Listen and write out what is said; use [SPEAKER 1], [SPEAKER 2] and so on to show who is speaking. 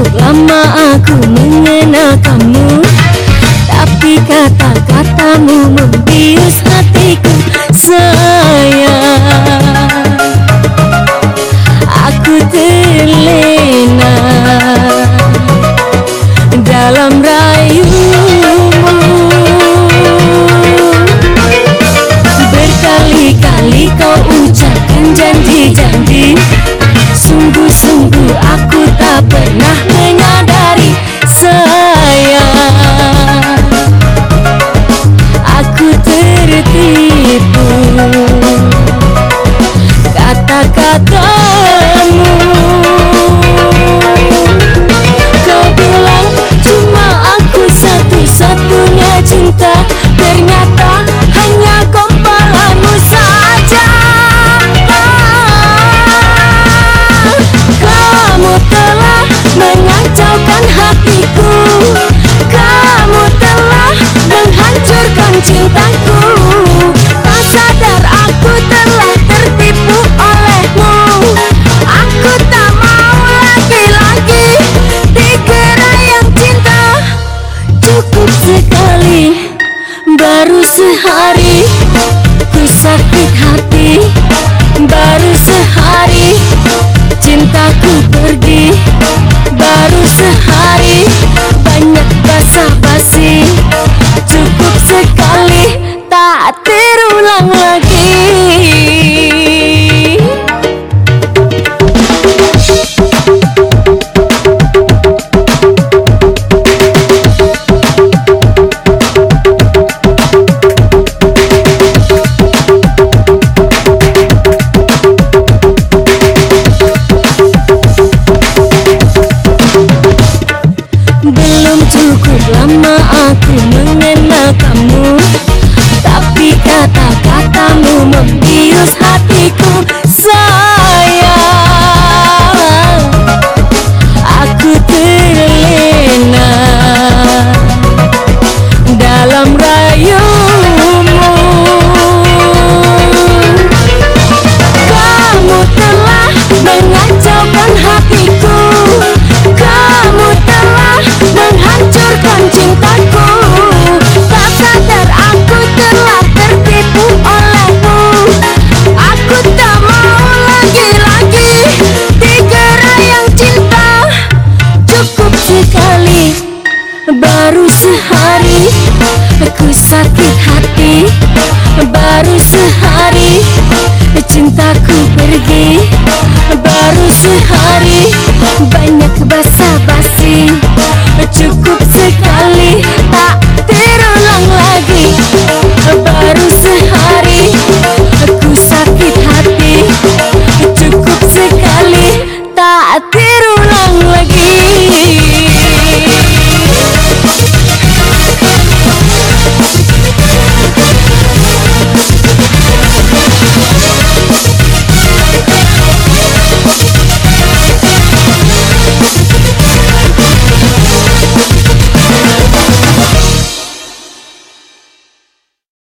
[SPEAKER 1] Cukup lama aku mengenal kamu Tapi kata-katamu membius hatiku, Sayang. Aku terlena Dalam rayumu. Berkali-kali kau ucapkan janji-janji, Sungguh-sungguh aku tak pernah nakatoo sehari Ku sakit hati. Baru sehari Cintaku pergi. Baru sehari Banyak basa-basi. Cukup sekali tak terulang lagi lama aku mengenal kamu. Tapi kata-katamu sehari Aku sakit hati Baru sehari Cintaku pergi Baru sehari Banyak basah basi.